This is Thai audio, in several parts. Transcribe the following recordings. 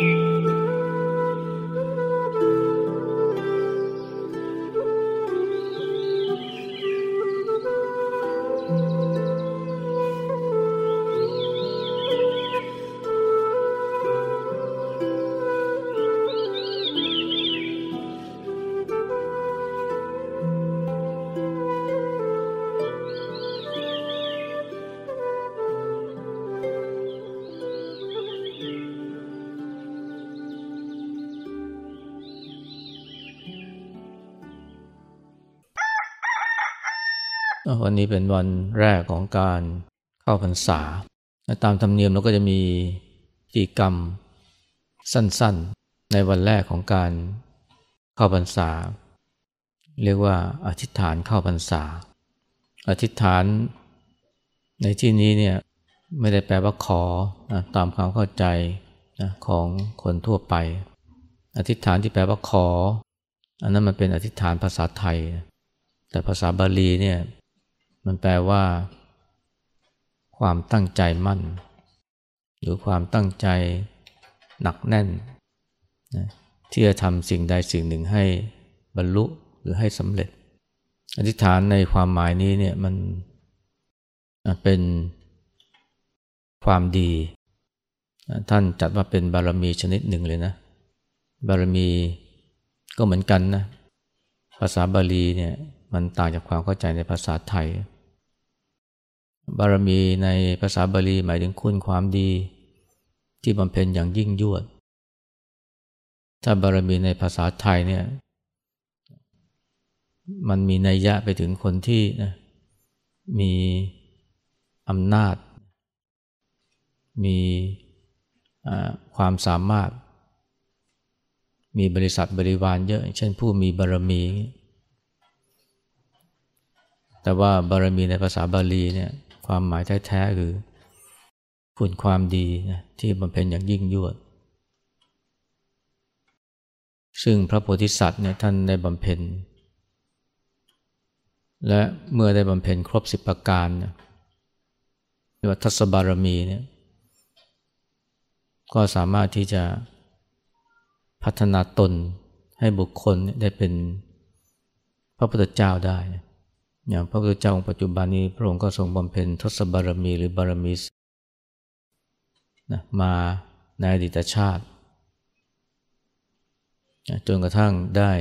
you. วันนี้เป็นวันแรกของการเข้าพรรษา ตามธรรมเนียมเราก็จะมีพิธีกรรมสั้นๆ ในวันแรกของการเข้าพรรษา เรียกว่าอธิษฐานเข้าพรรษา อธิษฐานในที่นี้เนี่ยไม่ได้แปลว่าขอนะตามความเข้าใจนะของคนทั่วไป อธิษฐานที่แปลว่าขอ อันนั้นมันเป็นอธิษฐานภาษาไทย แต่ภาษาบาลีเนี่ย มันแปลว่า ความตั้งใจมั่น หรือความตั้งใจหนักแน่นนะที่จะทำสิ่งใดสิ่งหนึ่งให้บรรลุหรือให้สำเร็จ อธิษฐานในความหมายนี้เนี่ยมันเป็นความดี ท่านจัดว่าเป็นบารมีชนิดหนึ่งเลยนะ บารมีก็เหมือนกันนะ ภาษาบาลีเนี่ยมันต่างจากความเข้าใจในภาษาไทย บารมีในภาษาบาลีหมายถึงคุณความดี ที่บำเพ็ญอย่างยิ่งยวด ถ้าบารมีในภาษาไทยเนี่ยมันมีนัยยะไปถึงคนที่นะมีอำนาจ มีความสามารถ มีบริษัทบริวารเยอะ เช่นผู้มีบารมี แต่ว่าบารมีในภาษาบาลีเนี่ย ความหมายแท้ๆคือ คุณความดีนะที่บำเพ็ญอย่างยิ่งยวด ซึ่งพระโพธิสัตว์เนี่ยท่านได้บำเพ็ญ และเมื่อได้บำเพ็ญครบสิบประการเนี่ยว่าทัศบารมีเนี่ยก็สามารถที่จะพัฒนาตนให้บุคคลได้เป็นพระพุทธเจ้าได้ อย่างพระพุทธเจ้าองค์ปัจจุบันนี้พระองค์ก็ทรงบำเพ็ญทศบารมีหรือบารมีนะมาในอดีตชาติจนกระทั่งได้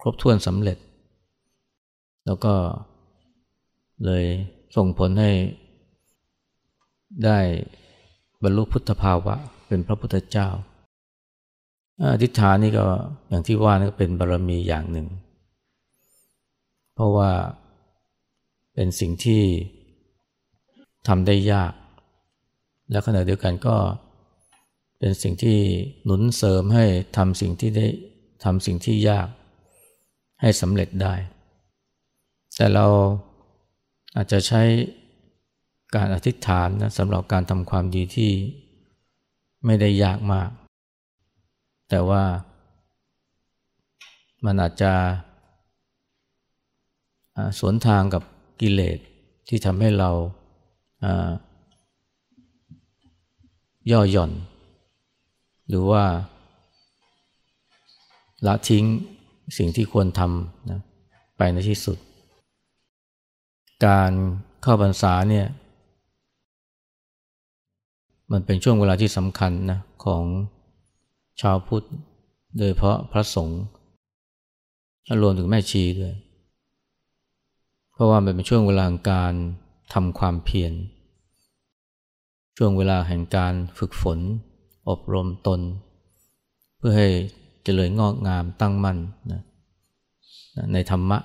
ครบถ้วนสำเร็จ แล้วก็เลยส่งผลให้ได้บรรลุพุทธภาวะ เป็นพระพุทธเจ้าอธิษฐานนี่ก็อย่างที่ว่านี่ก็เป็นบารมีอย่างหนึ่ง เพราะว่าเป็นสิ่งที่ทำได้ยาก และขณะเดียวกันก็เป็นสิ่งที่หนุนเสริมให้ทำสิ่งที่ได้ทำสิ่งที่ยากให้สำเร็จได้ แต่เราอาจจะใช้การอธิษฐานนะสำหรับการทำความดีที่ไม่ได้ยากมาก แต่ว่ามันอาจจะ สวนทางกับกิเลสที่ทำให้เราย่อหย่อน หรือว่าละทิ้งสิ่งที่ควรทำนะไปในที่สุด การเข้าพรรษาเนี่ยมันเป็นช่วงเวลาที่สำคัญนะของชาวพุทธ โดยเพราะพระสงฆ์รวมถึงแม่ชีด้วย เพราะว่ามันเป็นช่วงเวลาของการทำความเพียร ช่วงเวลาแห่งการฝึกฝน อบรมตน เพื่อให้เจริญงอกงามตั้งมั่นนะในธรรมะ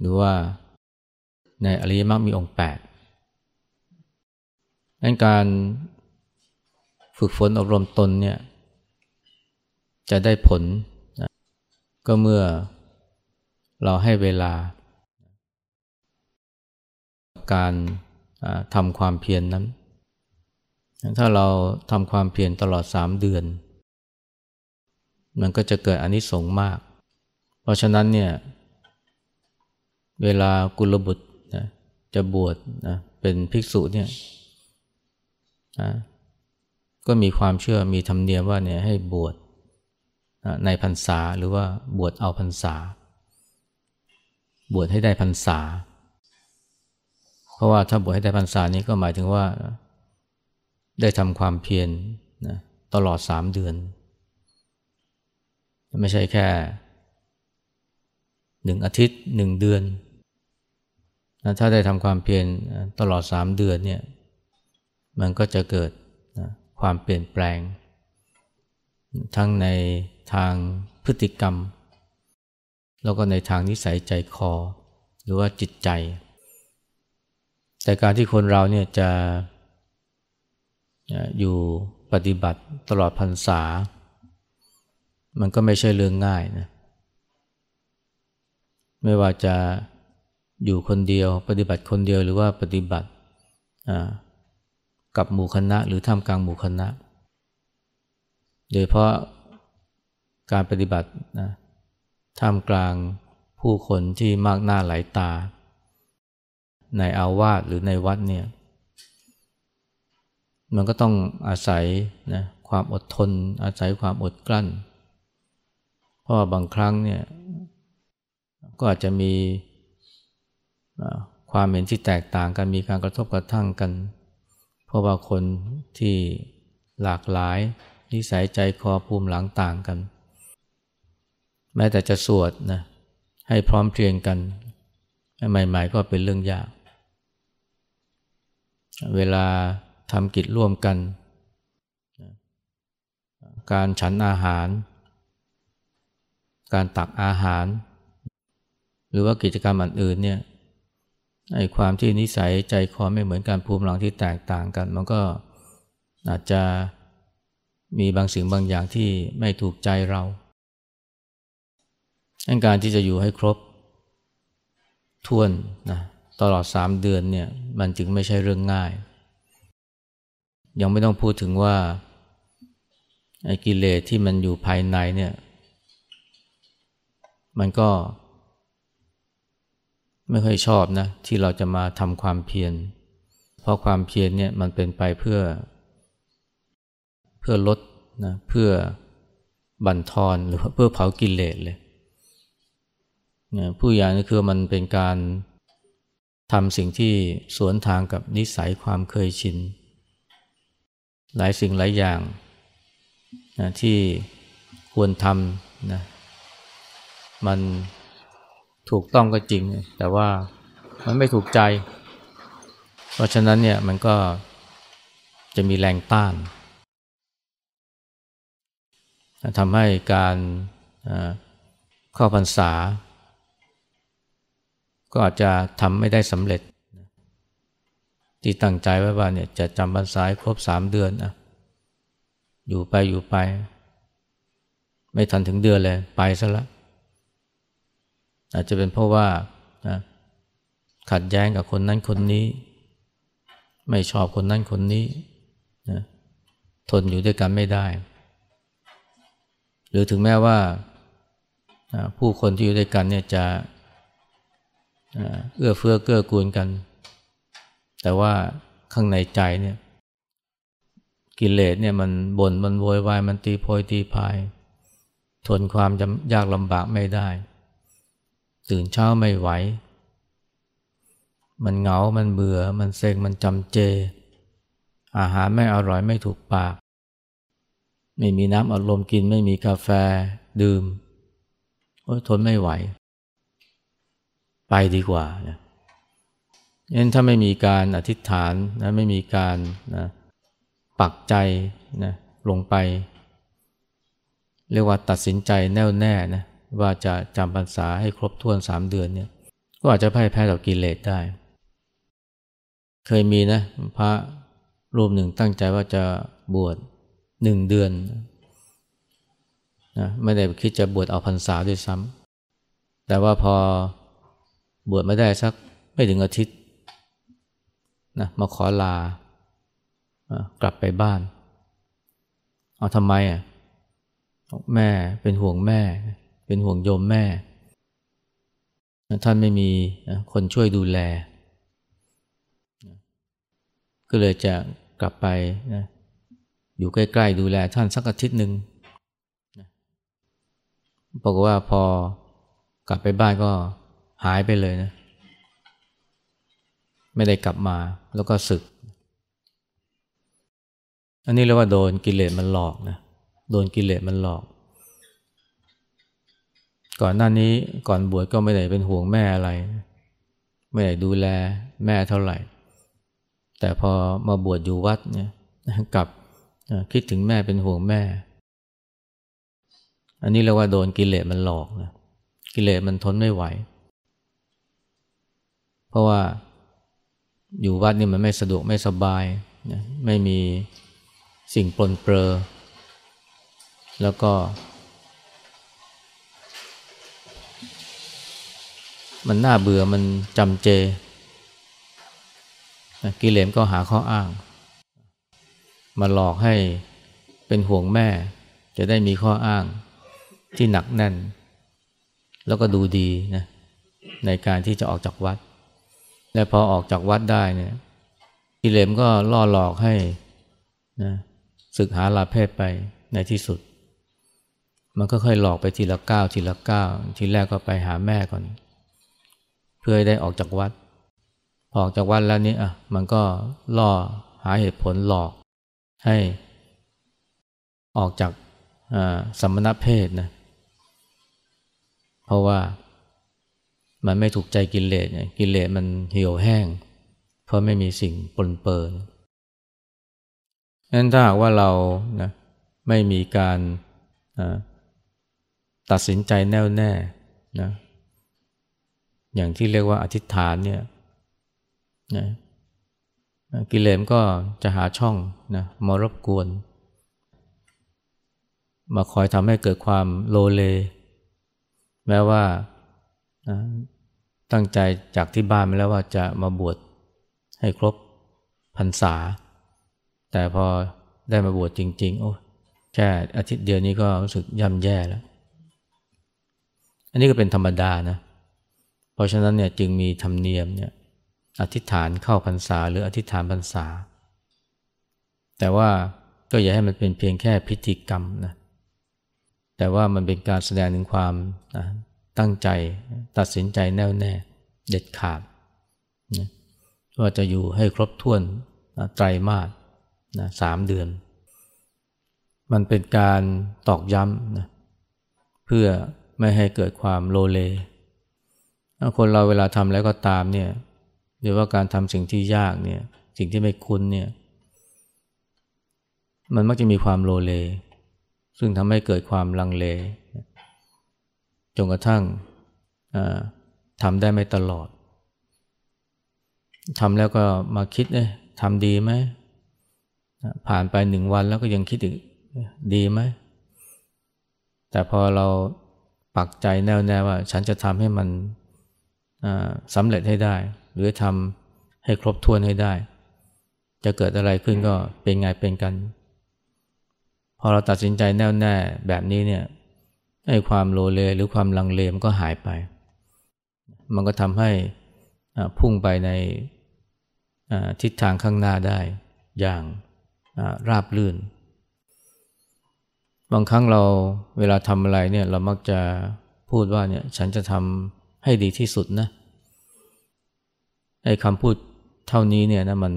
หรือว่าในอริยมรรคมีองค์แปดนั้นการฝึกฝนอบรมตนเนี่ยจะได้ผลนะก็เมื่อเราให้เวลา การทำความเพียรนนั้น ถ้าเราทำความเพียรตลอดสามเดือน มันก็จะเกิดอนิสงส์มาก เพราะฉะนั้นเนี่ยเวลากุลบุตรนะจะบวชนะเป็นภิกษุเนี่ยนะก็มีความเชื่อมีธรรมเนียมว่าเนี่ยให้บวชในพรรษาหรือว่าบวชเอาพรรษา บวชให้ได้พรรษา เพราะว่าถ้าบวชให้ได้พรรษานี้ก็หมายถึงว่า ได้ทำความเพียรนะตลอดสามเดือน ไม่ใช่แค่หนึ่งอาทิตย์หนึ่งเดือนนะถ้าได้ทำความเพียรตลอดสามเดือนเนี่ยมันก็จะเกิดนะความเปลี่ยนแปลง ทั้งในทางพฤติกรรม แล้วก็ในทางนิสัยใจคอ หรือว่าจิตใจ แต่การที่คนเราเนี่ยจะอยู่ปฏิบัติตลอดพรรษา มันก็ไม่ใช่เรื่องง่ายนะ ไม่ว่าจะอยู่คนเดียว ปฏิบัติคนเดียวหรือว่าปฏิบัติกับหมู่คณะ หรือท่ามกลางหมู่คณะ โดยเพราะการปฏิบัตินะท่ามกลางผู้คนที่มากหน้าหลายตา ในอาวาสหรือในวัดเนี่ยมันก็ต้องอาศัยนะความอดทน อาศัยความอดกลั้น เพราะบางครั้งเนี่ยก็อาจจะมีความเห็นที่แตกต่างกันมีการกระทบกระทั่งกัน เพราะว่าคนที่หลากหลาย นิสัยใจคอภูมิหลังต่างกัน แม้แต่จะสวดนะให้พร้อมเพรียงกันใหม่ๆก็เป็นเรื่องยาก เวลาทำกิจร่วมกัน การฉันอาหาร การตักอาหาร หรือว่ากิจกรรมอื่นๆเนี่ยไอ้ความที่นิสัยใจคอไม่เหมือนกันภูมิหลังที่แตกต่างกัน มันก็อาจจะมีบางสิ่งบางอย่างที่ไม่ถูกใจเราการที่จะอยู่ให้ครบทวนนะ ตลอดสามเดือนเนี่ยมันจึงไม่ใช่เรื่องง่าย ยังไม่ต้องพูดถึงว่าไอ้กิเลสที่มันอยู่ภายในเนี่ยมันก็ ไม่ค่อยชอบนะที่เราจะมาทำความเพียร เพราะความเพียรเนี่ยมันเป็นไปเพื่อ เพื่อลดนะเพื่อบั่นทอนหรือเพื่อเผากิเลสเลยผู้อย่างนี่คือมันเป็นการ ทำสิ่งที่สวนทางกับนิสัยความเคยชิน หลายสิ่งหลายอย่างนะที่ควรทำนะมันถูกต้องก็จริง แต่ว่ามันไม่ถูกใจ เพราะฉะนั้นเนี่ยมันก็จะมีแรงต้านทำให้การเข้าพรรษา ก็อาจจะทำไม่ได้สำเร็จ ที่ตั้งใจไว้ว่าเนี่ยจะจำพรรษาครบสามเดือนอะอยู่ไปอยู่ไป ไม่ทันถึงเดือนเลย ไปซะละ อาจจะเป็นเพราะว่านะขัดแย้งกับคนนั้นคนนี้ ไม่ชอบคนนั้นคนนี้นะทนอยู่ด้วยกันไม่ได้ หรือถึงแม้ว่าผู้คนที่อยู่ด้วยกันเนี่ยจะ เอื้อเฟื้อเกื้อกูลกัน แต่ว่าข้างในใจเนี่ย กิเลสเนี่ยมันบน่นมันโวยวายมันตีโพยตีพาย ทนความยากลำบากไม่ได้ ตื่นเช้าไม่ไหว มันเหงา มันเบื่อ มันเซ็ง มันจำเจ อาหารไม่อร่อยไม่ถูกปาก ไม่มีน้ำอารมณ์กินไม่มีกาแฟดื่มโอ้ยทนไม่ไหว ไปดีกว่าเนี่ยงั้นถ้าไม่มีการอธิษฐานนะไม่มีการนะปักใจนะลงไป เรียกว่าตัดสินใจแน่วแน่นะว่าจะจำพรรษาให้ครบถ้วนสามเดือนเนี่ยก็อาจจะพ่ายแพ้ต่อกิเลสได้ เคยมีนะพระรูปหนึ่งตั้งใจว่าจะบวชหนึ่งเดือนนะไม่ได้คิดจะบวชเอาพรรษาด้วยซ้ำแต่ว่าพอ บวชไม่ได้สักไม่ถึงอาทิตย์นะมาขอลากลับไปบ้าน เอาทำไมอะแม่เป็นห่วงแม่ เป็นห่วงโยมแม่ ท่านไม่มีคนช่วยดูแล ก็เลยจะกลับไปนะอยู่ใกล้ๆดูแลท่านสักอาทิตย์หนึ่งบอกว่าพอกลับไปบ้านก็ หายไปเลยนะ ไม่ได้กลับมาแล้วก็ศึก อันนี้เรียกว่าโดนกิเลสมันหลอกนะโดนกิเลสมันหลอก ก่อนหน้านี้ก่อนบวชก็ไม่ได้เป็นห่วงแม่อะไร ไม่ได้ดูแลแม่เท่าไหร่ แต่พอมาบวชอยู่วัดเนี่ยกลับคิดถึงแม่เป็นห่วงแม่ อันนี้เรียกว่าโดนกิเลสมันหลอกนะกิเลสมันทนไม่ไหว เพราะว่าอยู่วัดนี่มันไม่สะดวกไม่สบายนะไม่มีสิ่งปลนเปลือแล้วก็ มันน่าเบื่อมันจำเจกิเลสก็หาข้ออ้าง มาหลอกให้เป็นห่วงแม่ จะได้มีข้ออ้างที่หนักแน่น แล้วก็ดูดีนะในการที่จะออกจากวัด และพอออกจากวัดได้เนี่ยกิเลสก็ล่อหลอกให้นะศึกหาลาเพศไปในที่สุด มันก็ค่อยหลอกไปทีละก้าวทีละก้าวทีแรกก็ไปหาแม่ก่อน เพื่อให้ได้ออกจากวัด ออกจากวัดแล้วนี่อะมันก็ล่อหาเหตุผลหลอกให้ออกจากสมณเพศนะเพราะว่า มันไม่ถูกใจกิเลสกิเลสมันเหี่ยวแห้ง เพราะไม่มีสิ่งปนเปื้อนนั้นถ้าหากว่าเรานะไม่มีการตัดสินใจแน่วแน่นะอย่างที่เรียกว่าอธิษฐานเนี่ยนะกิเลสก็จะหาช่องนะมารบกวน มาคอยทำให้เกิดความโลเล แม้ว่า ตั้งใจจากที่บ้านมาแล้วว่าจะมาบวชให้ครบพรรษา แต่พอได้มาบวชจริง ๆ โอ้แค่อาทิตย์เดียวนี้ก็รู้สึกย่ำแย่แล้ว อันนี้ก็เป็นธรรมดานะ เพราะฉะนั้นเนี่ยจึงมีธรรมเนียมเนี่ยอธิษฐานเข้าพรรษา หรืออธิษฐานพรรษา แต่ว่าก็อย่าให้มันเป็นเพียงแค่พิธีกรรมนะแต่ว่ามันเป็นการแสดงถึงความนะ ตั้งใจตัดสินใจแน่วแน่เด็ดขาดนะว่าจะอยู่ให้ครบถ้วนไตรมาสนะสามเดือน มันเป็นการตอกย้ำนะเพื่อไม่ให้เกิดความโลเล คนเราเวลาทำแล้วก็ตามเนี่ยหรือว่าการทำสิ่งที่ยากเนี่ยสิ่งที่ไม่คุ้นเนี่ยมันมักจะมีความโลเล ซึ่งทำให้เกิดความลังเล นกระทั่งทำได้ไม่ตลอดทำแล้วก็มาคิดเอ๊ะทำดีไหมผ่านไปหนึ่งวันแล้วก็ยังคิดอีกดีไหมแต่พอเราปักใจแน่วแน่ว่า ฉันจะทำให้มันสำเร็จให้ได้ หรือทำให้ครบถ้วนให้ได้ จะเกิดอะไรขึ้นก็เป็นไงเป็นกัน พอเราตัดสินใจแน่วแน่แบบนี้เนี่ย ให้ความโลเลหรือความลังเลมันก็หายไป มันก็ทำให้พุ่งไปในทิศทางข้างหน้าได้อย่างราบลื่น บางครั้งเราเวลาทำอะไรเนี่ยเรามักจะพูดว่าเนี่ยฉันจะทำให้ดีที่สุดนะไอ้คำพูดเท่านี้เนี่ยนะมัน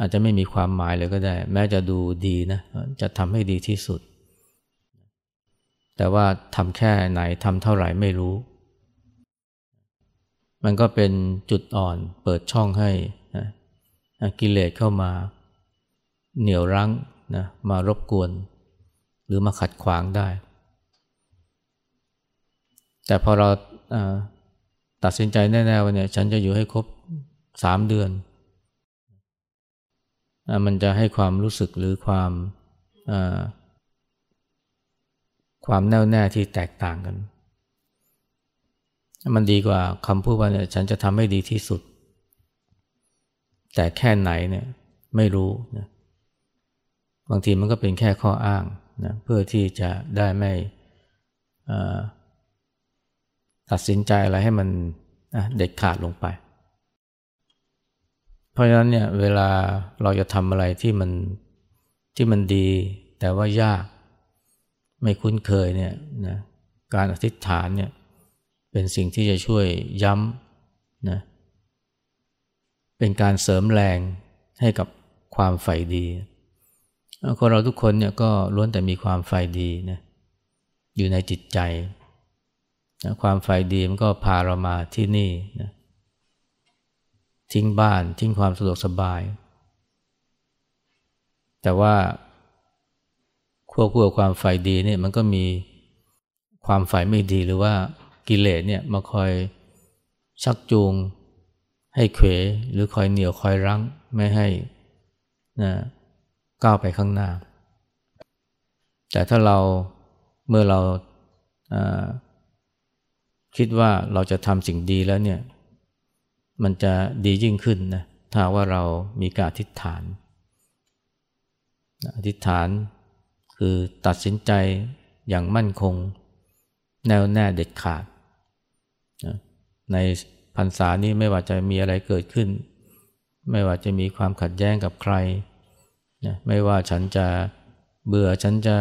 อาจจะไม่มีความหมายเลยก็ได้ แม้จะดูดีนะจะทำให้ดีที่สุด แต่ว่าทำแค่ไหนทำเท่าไหร่ไม่รู้ มันก็เป็นจุดอ่อนเปิดช่องให้นะกิเลสเข้ามาเหนี่ยวรั้งนะมารบกวน หรือมาขัดขวางได้ แต่พอเราตัดสินใจแน่ๆว่าเนี่ยฉันจะอยู่ให้ครบสามเดือน มันจะให้ความรู้สึกหรือความ ความแน่วแน่ที่แตกต่างกัน มันดีกว่าคำพูดว่าเนี่ยฉันจะทำให้ดีที่สุด แต่แค่ไหนเนี่ยไม่รู้นะบางทีมันก็เป็นแค่ข้ออ้างนะเพื่อที่จะได้ไม่ตัดสินใจอะไรให้มันเด็ดขาดลงไป เพราะฉะนั้นเนี่ยเวลาเราจะทำอะไรที่มันที่มันดีแต่ว่ายาก ไม่คุ้นเคยเนี่ยนะการอธิษฐานเนี่ยเป็นสิ่งที่จะช่วยย้ำนะเป็นการเสริมแรงให้กับความใฝ่ดีคนเราทุกคนเนี่ยก็ล้วนแต่มีความใฝ่ดีนะอยู่ในจิตใจนะความใฝ่ดีมันก็พาเรามาที่นี่นะทิ้งบ้านทิ้งความสะดวกสบาย แต่ว่า วบคู่กับความฝ่ายดีเนี่ยมันก็มีความฝ่ายไม่ดีหรือว่ากิเลสเนี่ยมาคอยชักจูง ให้เขวหรือคอยเหนียวคอยรั้งไม่ให้นะก้าวไปข้างหน้า แต่ถ้าเราเมื่อเราคิดว่าเราจะทำสิ่งดีแล้วเนี่ย มันจะดียิ่งขึ้นนะถ้าว่าเรามีการอธิษฐานอธิษฐาน คือตัดสินใจอย่างมั่นคง แน่วแน่เด็ดขาดในพรรษานี้ไม่ว่าจะมีอะไรเกิดขึ้น ไม่ว่าจะมีความขัดแย้งกับใครไม่ว่าฉันจะเบื่อฉันจะ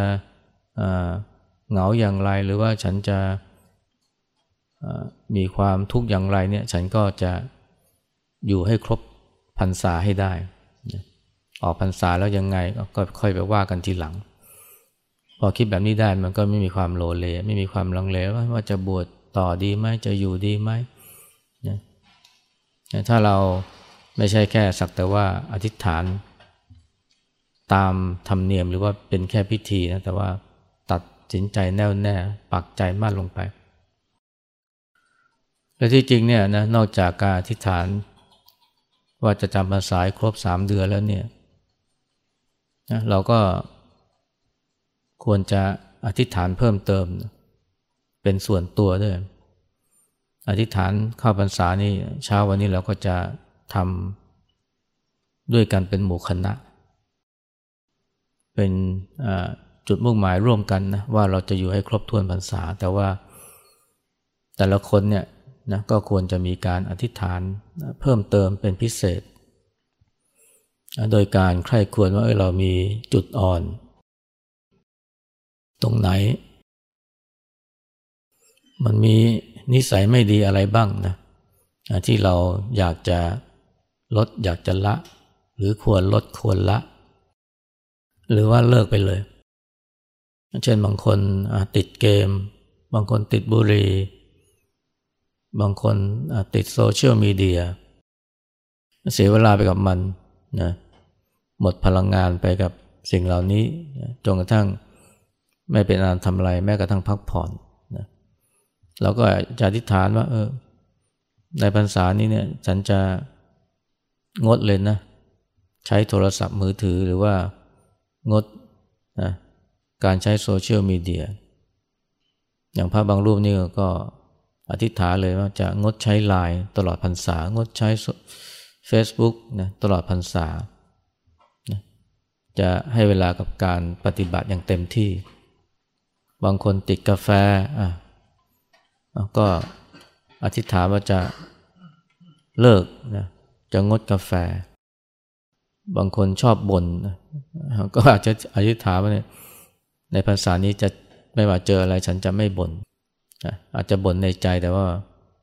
เหงาอย่างไรหรือว่าฉันจะมีความทุกข์อย่างไรเนี่ยฉันก็จะอยู่ให้ครบพรรษาให้ได้ ออกพรรษาแล้วยังไงก็ค่อยไปว่ากันทีหลัง พอคิดแบบนี้ได้มันก็ไม่มีความโลเล ไม่มีความลังเลว่าว่าจะบวชต่อดีไหมจะอยู่ดีไหมถ้าเราไม่ใช่แค่สักแต่ว่าอธิษฐาน ตามธรรมเนียมหรือว่าเป็นแค่พิธีนะแต่ว่าตัดสินใจแน่วแน่ปักใจมั่นลงไป และที่จริงเนี่ยนะนอกจากการอธิษฐาน ว่าจะจำพรรษาครบสามเดือนแล้วเนี่ยนะเราก็ ควรจะอธิษฐานเพิ่มเติม เป็นส่วนตัวด้วย อธิษฐานเข้าพรรษานี่เช้าวันนี้เราก็จะทำด้วยกันเป็นหมู่คณะ เป็นจุดมุ่งหมายร่วมกันนะว่าเราจะอยู่ให้ครบถ้วนพรรษา แต่ว่าแต่ละคนเนี่ยนะก็ควรจะมีการอธิษฐานเพิ่มเติมเป็นพิเศษ โดยการใคร่ควรว่าเรามีจุดอ่อน ตรงไหน มันมีนิสัยไม่ดีอะไรบ้างนะที่เราอยากจะลดอยากจะละ หรือควรลดควรละ หรือว่าเลิกไปเลย เช่นบางคนติดเกม บางคนติดบุหรี่บางคนติดโซเชียลมีเดียเสียเวลาไปกับมันนะหมดพลังงานไปกับสิ่งเหล่านี้จนกระทั่ง ไม่เป็นอันทำอะไรแม้กระทั่งพักผ่อนนะเราก็จะอธิษฐานว่า เออ ในพรรษานี้เนี่ย ฉันจะงดเลยนะ ใช้โทรศัพท์มือถือหรือว่างดนะการใช้โซเชียลมีเดีย อย่างพระบางรูปนี่ก็อธิษฐานเลยว่าจะงดใช้ไลน์ตลอดพรรษา งดใช้ Facebook นะตลอดพรรษา จะให้เวลากับการปฏิบัติอย่างเต็มที่ บางคนติดกาแฟอะก็อธิษฐานว่าจะเลิกนะจะงดกาแฟ บางคนชอบบ่นก็อาจจะอธิษฐานว่าในภาษานี้จะไม่ว่าเจออะไรฉันจะไม่บน่นอาจจะบ่นในใจแต่ว่า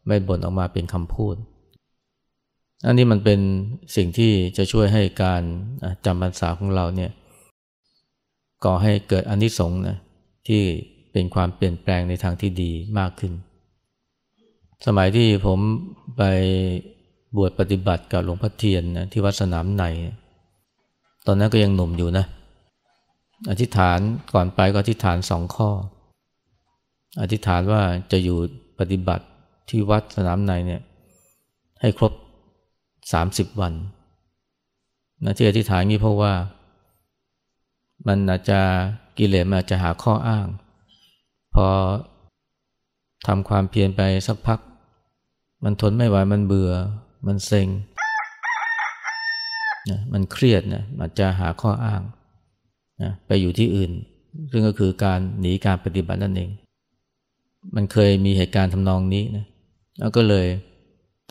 ไม่บ่นออกมาเป็นคำพูด อันนี้มันเป็นสิ่งที่จะช่วยให้การจำพรรษาของเราเนี่ยก่อให้เกิดอนนิสงส์นะ ที่เป็นความเปลี่ยนแปลงในทางที่ดีมากขึ้น สมัยที่ผมไปบวชปฏิบัติกับหลวงพ่อเทียนนะที่วัดสนามใน ตอนนั้นก็ยังหนุ่มอยู่นะ อธิษฐานก่อนไปก็อธิษฐานสองข้อ อธิษฐานว่าจะอยู่ปฏิบัติที่วัดสนามในเนี่ยให้ครบสามสิบวันนะที่อธิษฐานนี้เพราะว่า มันอาจจะ กิเลสมันอาจจะหาข้ออ้าง พอทำความเพียรไปสักพัก มันทนไม่ไหวมันเบื่อ มันเซ็งนะมันเครียดนะอาจจะหาข้ออ้างนะไปอยู่ที่อื่น ซึ่งก็คือการหนีการปฏิบัตินั่นเอง มันเคยมีเหตุการณ์ทำนองนี้นะแล้วก็เลย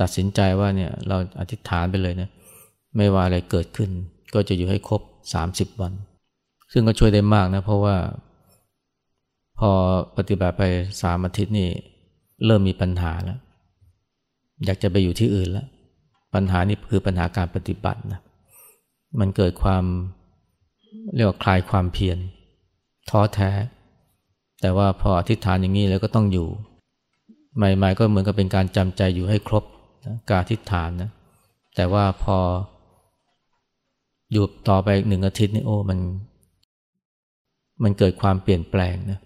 ตัดสินใจว่าเนี่ยเราอธิษฐานไปเลยนะไม่ว่าอะไรเกิดขึ้น ก็จะอยู่ให้ครบสามสิบวัน ซึ่งก็ช่วยได้มากนะเพราะว่า พอปฏิบัติไปสามอาทิตย์นี่เริ่มมีปัญหาแล้ว อยากจะไปอยู่ที่อื่นแล้ว ปัญหานี่คือปัญหาการปฏิบัตินะมันเกิดความเรียกว่าคลายความเพียรท้อแท้ แต่ว่าพออธิษฐานอย่างนี้แล้วก็ต้องอยู่ ใหม่ ๆ ก็เหมือนกับเป็นการจำใจอยู่ให้ครบนะการอธิษฐานนะแต่ว่าพออยู่ต่อไปหนึ่งอาทิตย์นี่โอ้มัน มันเกิดความเปลี่ยนแปลงนะ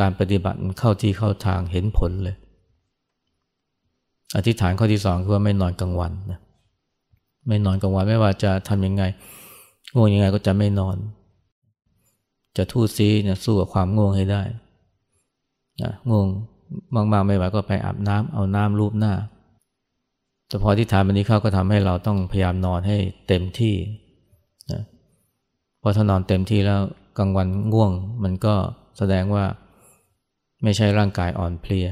การปฏิบัติเข้าที่เข้าทางเห็นผลเลย อธิษฐานข้อที่สองคือว่าไม่นอนกลางวันนะไม่นอนกลางวันไม่ว่าจะทำยังไงง่วงยังไงก็จะไม่นอน จะทู่ซีเนี่ยสู้กับความง่วงให้ได้นะง่วงมากๆไม่ไหวก็ไปอาบน้ำเอาน้ำรูปหน้าแต่พอที่ฐานวันนี้เข้าก็ทำให้เราต้องพยายามนอนให้เต็มที่นะพอถ้านอนเต็มที่แล้ว กลางวันง่วง มันก็แสดงว่าไม่ใช่ร่างกายอ่อนเพลีย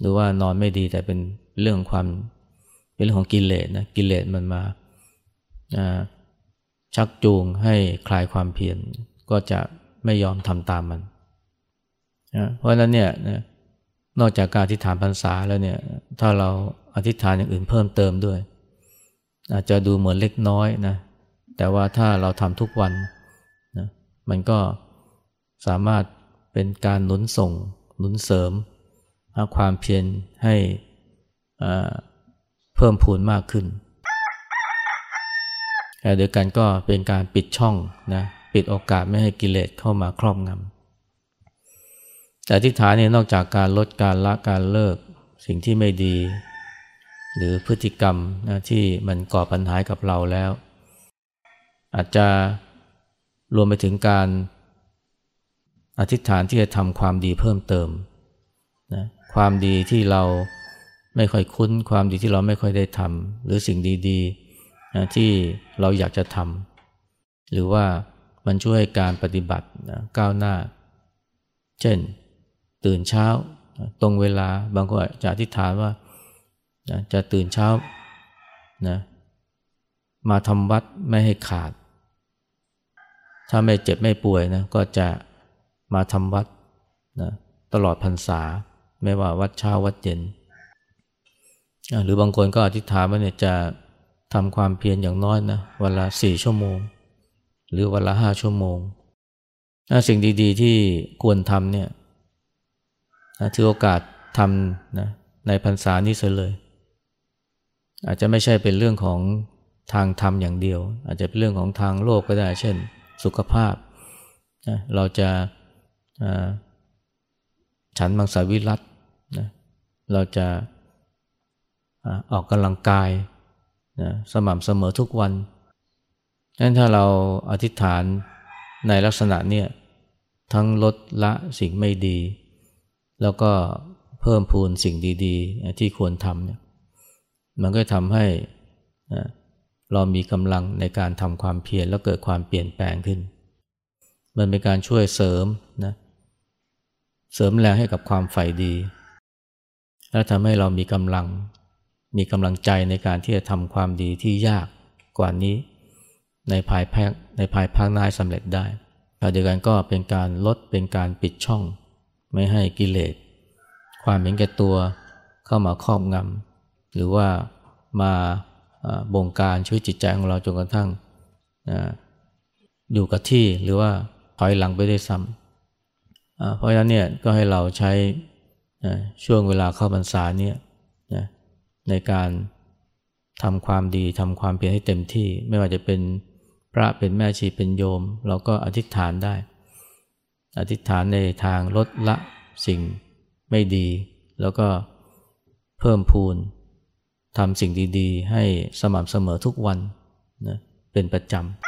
หรือว่านอนไม่ดีแต่เป็นเรื่องความเป็นเรื่องของกิเลสนะกิเลสมันมาชักจูงให้คลายความเพียรก็จะไม่ยอมทำตามมันนะเพราะฉะนั้นเนี่ยนะนอกจากการอธิษฐานพรรษาแล้วเนี่ยถ้าเราอธิษฐานอย่างอื่นเพิ่มเติมด้วย อาจจะดูเหมือนเล็กน้อยนะแต่ว่าถ้าเราทำทุกวัน มันก็สามารถเป็นการหนุนส่งหนุนเสริมความเพียรให้เพิ่มพูนมากขึ้นแต่เดียวกันก็เป็นการปิดช่องนะปิดโอกาสไม่ให้กิเลสเข้ามาครอบงำแต่ทิฏฐานเนี่ยนอกจากการลดการละการเลิกสิ่งที่ไม่ดี หรือพฤติกรรมนะที่มันก่อปัญหากับเราแล้ว อาจจะ รวมไปถึงการอธิษฐานที่จะทำความดีเพิ่มเติมนะความดีที่เราไม่ค่อยคุ้น ความดีที่เราไม่ค่อยได้ทำหรือสิ่งดีๆนะที่เราอยากจะทำหรือว่ามันช่วยการปฏิบัตินะก้าวหน้า เช่น ตื่นเช้าตรงเวลาบางคนจะอธิษฐานว่านะจะตื่นเช้านะมาทำวัดไม่ให้ขาด ถ้าไม่เจ็บไม่ป่วยนะก็จะมาทำวัดนะตลอดพรรษา ไม่ว่าวัดเช้าวัดเย็น หรือบางคนก็อธิษฐานว่าเนี่ยจะทำความเพียรอย่างน้อยนะวันละสี่ชั่วโมง หรือวันละห้าชั่วโมงสิ่งดีๆ ที่ควรทำเนี่ยถือโอกาสทำนะในพรรษานี้เสียเลย อาจจะไม่ใช่เป็นเรื่องของทางธรรมอย่างเดียว อาจจะเป็นเรื่องของทางโลกก็ได้ เช่น สุขภาพเราจะฉันมังสวิรัตนะเราจะออกกำลังกายนะสม่ำเสมอทุกวันนั้นถ้าเราอธิษฐานในลักษณะเนี่ยทั้งลดละสิ่งไม่ดี แล้วก็เพิ่มพูนสิ่งดี ๆ ที่ควรทำเนี่ยมันก็ทำให้ เรามีกำลังในการทำความเพียรแล้วเกิดความเปลี่ยนแปลงขึ้น มันเป็นการช่วยเสริมนะเสริมแรงให้กับความใฝ่ดี และทำให้เรามีกำลัง มีกำลังใจในการที่จะทำความดีที่ยากกว่านี้ ในภายภาคในภายภาคหน้าสำเร็จได้เดียวกันก็เป็นการลดเป็นการปิดช่อง ไม่ให้กิเลสความเห็นแก่ตัวเข้ามาครอบงำหรือว่ามา บงการช่วยจิตใจของเราจนกระทั่งอยู่กับที่หรือว่าถอยหลังไปได้ซ้ำเพราะฉะนั้นเนี่ยก็ให้เราใช้ช่วงเวลาเข้าพรรษาเนี่ยในการทำความดีทำความเพียรให้เต็มที่ ไม่ว่าจะเป็นพระเป็นแม่ชีเป็นโยม เราก็อธิษฐานได้ อธิษฐานในทางลดละสิ่งไม่ดี แล้วก็เพิ่มพูน ทำสิ่งดีๆ ให้สม่ำเสมอทุกวันนะเป็นประจำ